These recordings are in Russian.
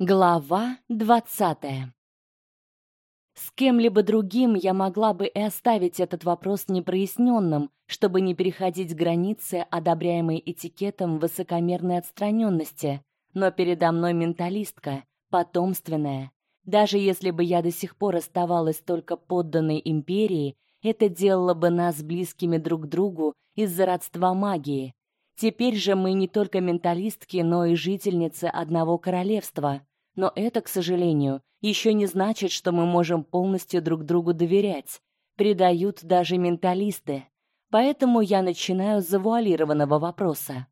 Глава двадцатая. С кем-либо другим я могла бы и оставить этот вопрос непроясненным, чтобы не переходить границы, одобряемой этикетом высокомерной отстраненности, но передо мной менталистка, потомственная. Даже если бы я до сих пор оставалась только подданной империи, это делало бы нас близкими друг к другу из-за родства магии. Теперь же мы не только менталистки, но и жительницы одного королевства. Но это, к сожалению, еще не значит, что мы можем полностью друг другу доверять. Предают даже менталисты. Поэтому я начинаю с завуалированного вопроса.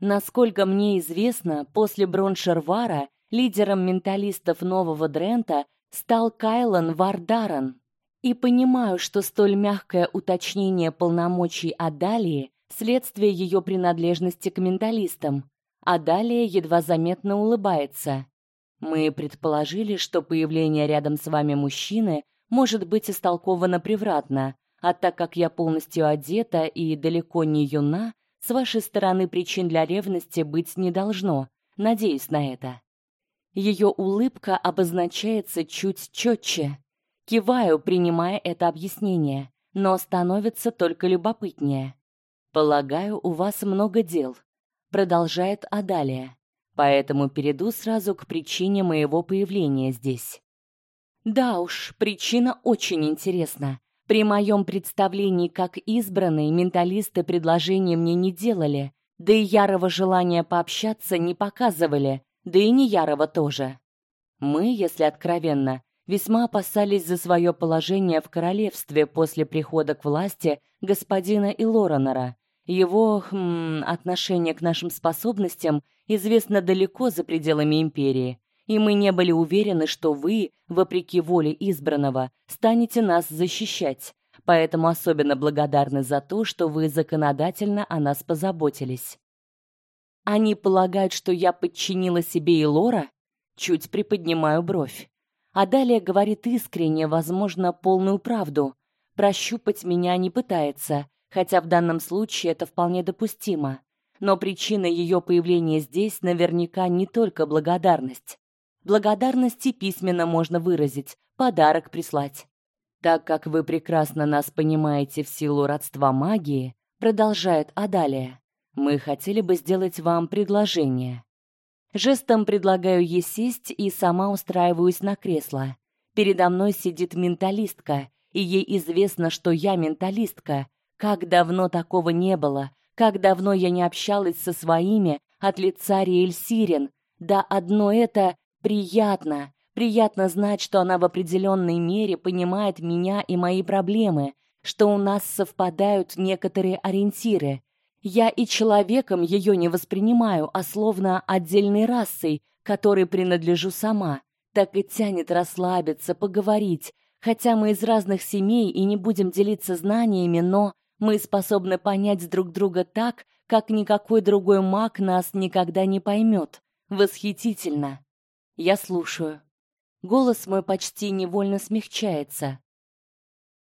Насколько мне известно, после Броншервара лидером менталистов Нового Дрента стал Кайлан Вардаран. И понимаю, что столь мягкое уточнение полномочий Адалии следствие ее принадлежности к менталистам. Адалия едва заметно улыбается. Мы предположили, что появление рядом с вами мужчины может быть истолковано превратно, а так как я полностью одета и далеко не юна, с вашей стороны причин для ревности быть не должно. Надеюсь на это. Ее улыбка обозначается чуть четче. Киваю, принимая это объяснение, но становится только любопытнее. Полагаю, у вас много дел, продолжает Адалия поэтому перейду сразу к причине моего появления здесь. Да уж, причина очень интересна. При моем представлении как избранной менталисты предложения мне не делали, да и ярого желания пообщаться не показывали, да и не ярого тоже. Мы, если откровенно, весьма опасались за свое положение в королевстве после прихода к власти господина Илоранера. Его хм, отношение к нашим способностям известно далеко за пределами империи, и мы не были уверены, что вы, вопреки воле избранного, станете нас защищать. Поэтому особенно благодарны за то, что вы законодательно о нас позаботились. Они полагают, что я подчинила себе и Лора, чуть приподнимаю бровь. А далее говорит искренне, возможно, полную правду. Прощупать меня не пытается, хотя в данном случае это вполне допустимо. Но причина ее появления здесь наверняка не только благодарность. Благодарности письменно можно выразить, подарок прислать. Так как вы прекрасно нас понимаете в силу родства магии, продолжает Адалия. Мы хотели бы сделать вам предложение. Жестом предлагаю ей сесть и сама устраиваюсь на кресло. Передо мной сидит менталистка, и ей известно, что я менталистка, как давно такого не было, как давно я не общалась со своими от лица Риэль Сирен. Да одно это приятно. Приятно знать, что она в определенной мере понимает меня и мои проблемы, что у нас совпадают некоторые ориентиры. Я и человеком ее не воспринимаю, а словно отдельной расой, которой принадлежу сама. Так и тянет расслабиться, поговорить, хотя мы из разных семей и не будем делиться знаниями, но мы способны понять друг друга так, как никакой другой маг нас никогда не поймет. Восхитительно. Я слушаю. Голос мой почти невольно смягчается.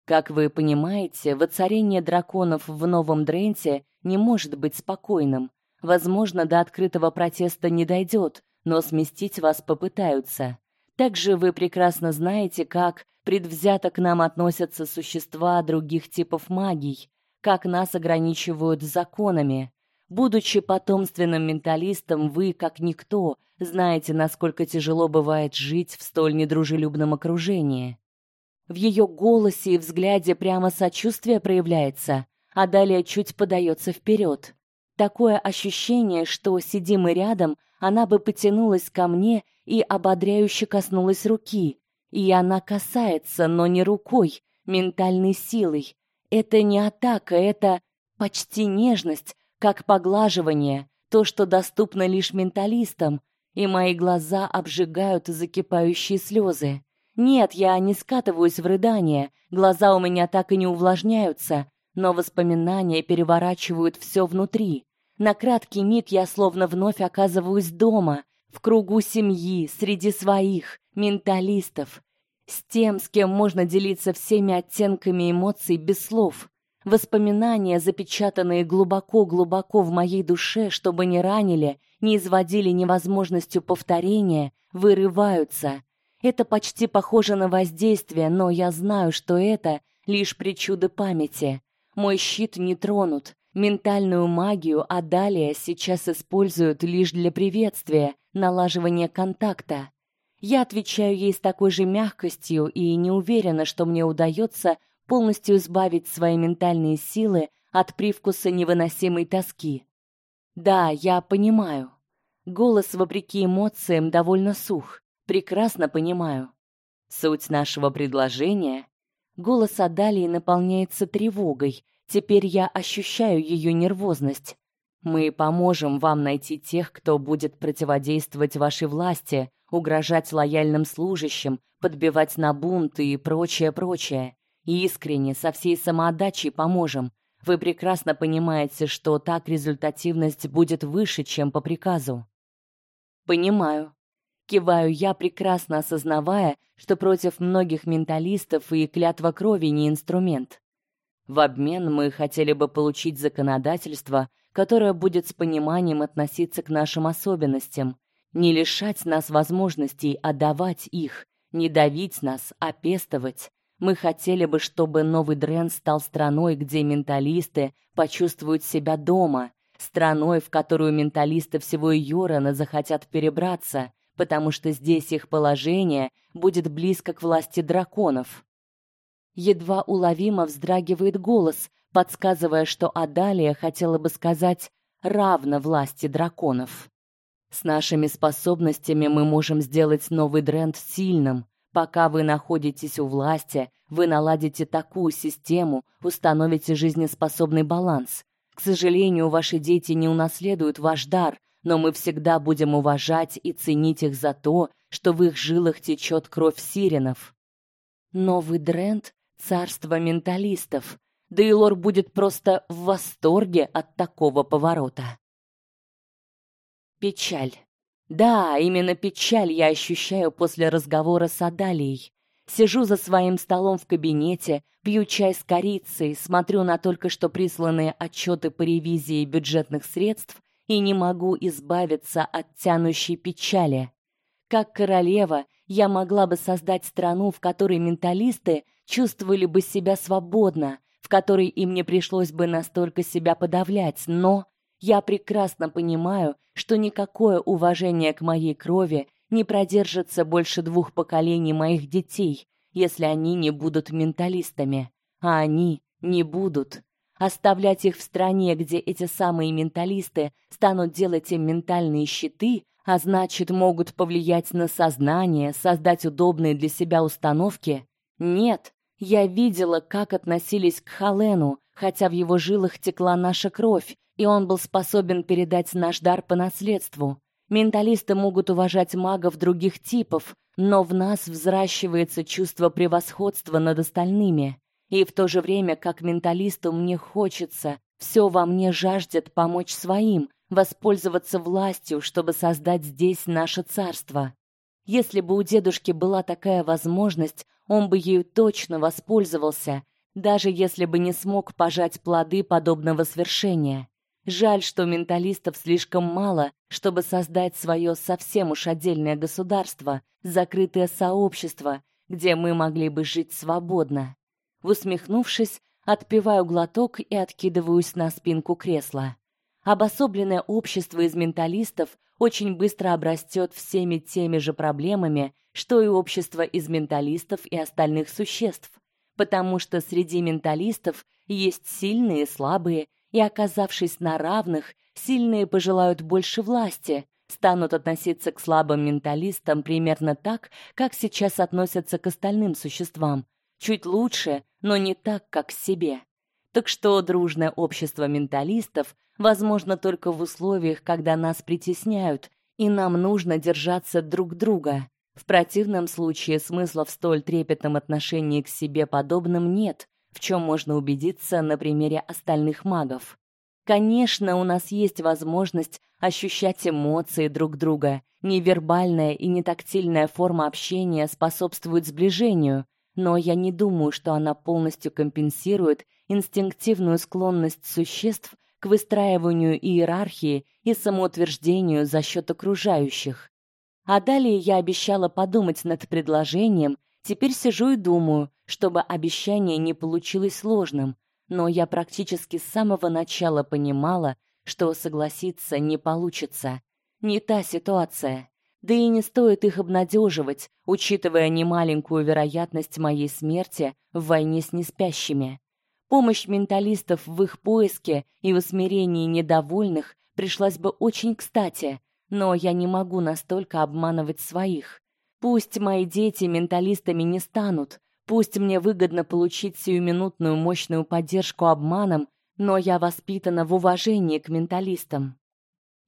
Как вы понимаете, воцарение драконов в Новом Дренте не может быть спокойным. Возможно, до открытого протеста не дойдет, но сместить вас попытаются. Также вы прекрасно знаете, как предвзято к нам относятся существа других типов магий, как нас ограничивают законами. Будучи потомственным менталистом, вы, как никто, знаете, насколько тяжело бывает жить в столь недружелюбном окружении. В ее голосе и взгляде прямо сочувствие проявляется, а далее чуть подается вперед. Такое ощущение, что сидим мы рядом, она бы потянулась ко мне и ободряюще коснулась руки. И она касается, но не рукой, ментальной силой, это не атака, это почти нежность, как поглаживание, то, что доступно лишь менталистам, и мои глаза обжигают закипающие слезы. Нет, я не скатываюсь в рыдание, глаза у меня так и не увлажняются, но воспоминания переворачивают все внутри. На краткий миг я словно вновь оказываюсь дома, в кругу семьи, среди своих, менталистов, с тем, с кем можно делиться всеми оттенками эмоций без слов. Воспоминания, запечатанные глубоко-глубоко в моей душе, чтобы не ранили, не изводили невозможностью повторения, вырываются. Это почти похоже на воздействие, но я знаю, что это лишь причуды памяти. Мой щит не тронут. Ментальную магию Адалия сейчас используют лишь для приветствия, налаживания контакта. Я отвечаю ей с такой же мягкостью и не уверена, что мне удается полностью избавить свои ментальные силы от привкуса невыносимой тоски. Да, я понимаю. Голос, вопреки эмоциям, довольно сух. Прекрасно понимаю. Суть нашего предложения. Голос Адалии наполняется тревогой. Теперь я ощущаю ее нервозность. Мы поможем вам найти тех, кто будет противодействовать вашей власти, угрожать лояльным служащим, подбивать на бунты и прочее, прочее. Искренне, со всей самоотдачей поможем. Вы прекрасно понимаете, что так результативность будет выше, чем по приказу. Понимаю. Киваю я, прекрасно осознавая, что против многих менталистов и клятва крови не инструмент. В обмен мы хотели бы получить законодательство, которое будет с пониманием относиться к нашим особенностям, не лишать нас возможностей, а давать их, не давить нас, а пестовать. Мы хотели бы, чтобы Новый Дрен стал страной, где менталисты почувствуют себя дома, страной, в которую менталисты всего Йорана захотят перебраться, потому что здесь их положение будет близко к власти драконов. Едва уловимо вздрагивает голос, подсказывая, что Адалия хотела бы сказать равно власти драконов. С нашими способностями мы можем сделать новый Дренд сильным. Пока вы находитесь у власти, вы наладите такую систему, установите жизнеспособный баланс. К сожалению, ваши дети не унаследуют ваш дар, но мы всегда будем уважать и ценить их за то, что в их жилах течет кровь сиренов. Новый Дренд — царство менталистов. Дейлор будет просто в восторге от такого поворота. Печаль. Да, именно печаль я ощущаю после разговора с Адалией. Сижу за своим столом в кабинете, пью чай с корицей, смотрю на только что присланные отчеты по ревизии бюджетных средств и не могу избавиться от тянущей печали. Как королева, я могла бы создать страну, в которой менталисты чувствовали бы себя свободно, в которой им не пришлось бы настолько себя подавлять, но я прекрасно понимаю, что никакое уважение к моей крови не продержится больше двух поколений моих детей, если они не будут менталистами, а они не будут. Оставлять их в стране, где эти самые менталисты станут делать им ментальные щиты, а значит, могут повлиять на сознание, создать удобные для себя установки? Нет. Я видела, как относились к Халену, хотя в его жилах текла наша кровь, и он был способен передать наш дар по наследству. Менталисты могут уважать магов других типов, но в нас взращивается чувство превосходства над остальными. И в то же время, как менталисту, мне хочется, все во мне жаждет помочь своим, воспользоваться властью, чтобы создать здесь наше царство. Если бы у дедушки была такая возможность, он бы ею точно воспользовался, даже если бы не смог пожать плоды подобного свершения. Жаль, что менталистов слишком мало, чтобы создать свое совсем уж отдельное государство, закрытое сообщество, где мы могли бы жить свободно. Усмехнувшись, отпиваю глоток и откидываюсь на спинку кресла. Обособленное общество из менталистов очень быстро обрастет всеми теми же проблемами, что и общество из менталистов и остальных существ, потому что среди менталистов есть сильные и слабые, и оказавшись на равных, сильные пожелают больше власти, станут относиться к слабым менталистам примерно так, как сейчас относятся к остальным существам, чуть лучше, но не так, как к себе. Так что дружное общество менталистов возможно только в условиях, когда нас притесняют, и нам нужно держаться друг друга. В противном случае смысла в столь трепетном отношении к себе подобным нет, в чем можно убедиться на примере остальных магов. Конечно, у нас есть возможность ощущать эмоции друг друга. Невербальная и нетактильная форма общения способствует сближению, но я не думаю, что она полностью компенсирует инстинктивную склонность существ к выстраиванию иерархии и самоутверждению за счет окружающих. А далее я обещала подумать над предложением, теперь сижу и думаю, чтобы обещание не получилось сложным, но я практически с самого начала понимала, что согласиться не получится. Не та ситуация. Да и не стоит их обнадеживать, учитывая немаленькую вероятность моей смерти в войне с неспящими. Помощь менталистов в их поиске и усмирении недовольных пришлась бы очень кстати, но я не могу настолько обманывать своих. Пусть мои дети менталистами не станут, пусть мне выгодно получить сиюминутную мощную поддержку обманом, но я воспитана в уважении к менталистам.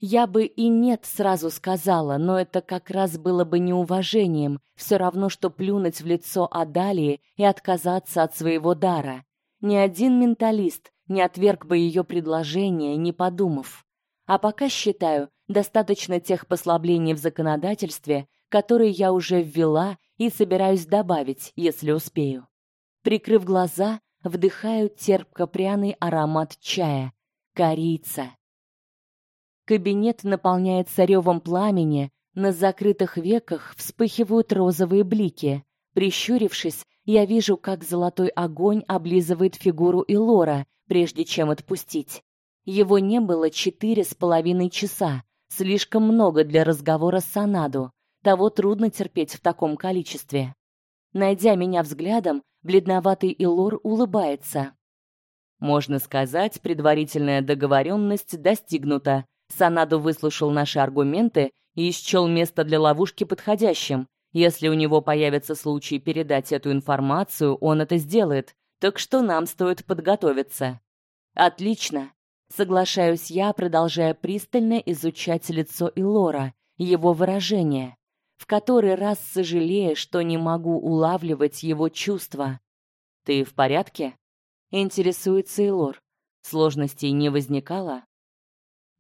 Я бы и нет сразу сказала, но это как раз было бы неуважением, все равно что плюнуть в лицо Адалии и отказаться от своего дара. Ни один менталист не отверг бы ее предложение, не подумав. А пока считаю, достаточно тех послаблений в законодательстве, которые я уже ввела и собираюсь добавить, если успею. Прикрыв глаза, вдыхаю терпко-пряный аромат чая. Корица. Кабинет наполняется ревом пламени, на закрытых веках вспыхивают розовые блики. Прищурившись, я вижу, как золотой огонь облизывает фигуру Илора, прежде чем отпустить. Его не было четыре с половиной часа, слишком много для разговора с Санаду. Того трудно терпеть в таком количестве. Найдя меня взглядом, бледноватый Илор улыбается. Можно сказать, предварительная договоренность достигнута. Санаду выслушал наши аргументы и счел место для ловушки подходящим. Если у него появится случай передать эту информацию, он это сделает. Так что нам стоит подготовиться. Отлично. Соглашаюсь я, продолжая пристально изучать лицо Илора, его выражение, в который раз сожалея, что не могу улавливать его чувства. Ты в порядке? Интересуется Илор. Сложностей не возникало?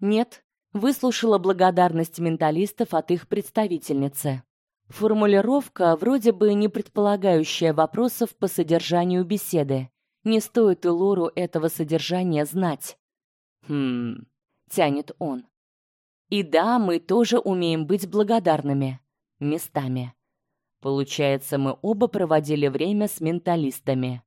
Нет, выслушала благодарность менталистов от их представительницы. Формулировка вроде бы не предполагающая вопросов по содержанию беседы. Не стоит и Лору этого содержания знать. Хм, тянет он. И да, мы тоже умеем быть благодарными местами. Получается, мы оба проводили время с менталистами.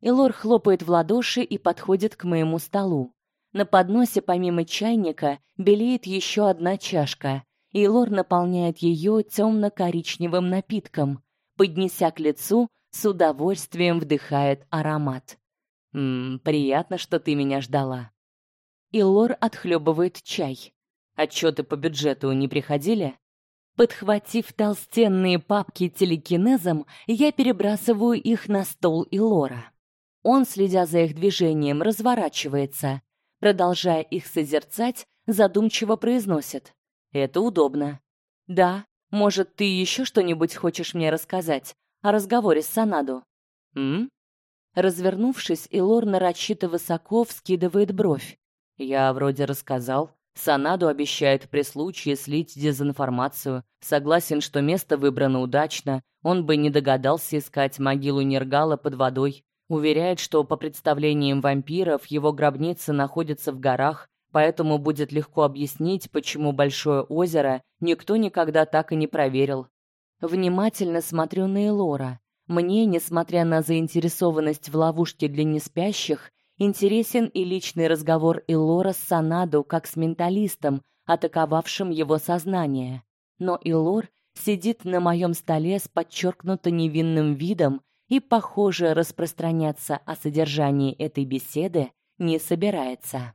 Илор хлопает в ладоши и подходит к моему столу. На подносе помимо чайника белеет еще одна чашка, и Лор наполняет ее темно-коричневым напитком. Поднеся к лицу, с удовольствием вдыхает аромат. Мм, приятно, что ты меня ждала. И Лор отхлебывает чай. Отчеты по бюджету не приходили? Подхватив толстенные папки телекинезом, я перебрасываю их на стол Илора. Он, следя за их движением, разворачивается, продолжая их созерцать, задумчиво произносит: "Это удобно". Да, может, ты еще что-нибудь хочешь мне рассказать о разговоре с Санаду? М? Развернувшись, Илор нарочито высоко вскидывает бровь. Я вроде рассказал. Санаду обещает при случае слить дезинформацию. Согласен, что место выбрано удачно. Он бы не догадался искать могилу Нергала под водой. Уверяет, что по представлениям вампиров его гробница находится в горах, поэтому будет легко объяснить, почему большое озеро никто никогда так и не проверил. Внимательно смотрю на Элора. Мне, несмотря на заинтересованность в ловушке для неспящих, интересен и личный разговор Элора с Санадо как с менталистом, атаковавшим его сознание. Но Элор сидит на моем столе с подчеркнуто невинным видом и, похоже, распространяться о содержании этой беседы не собирается.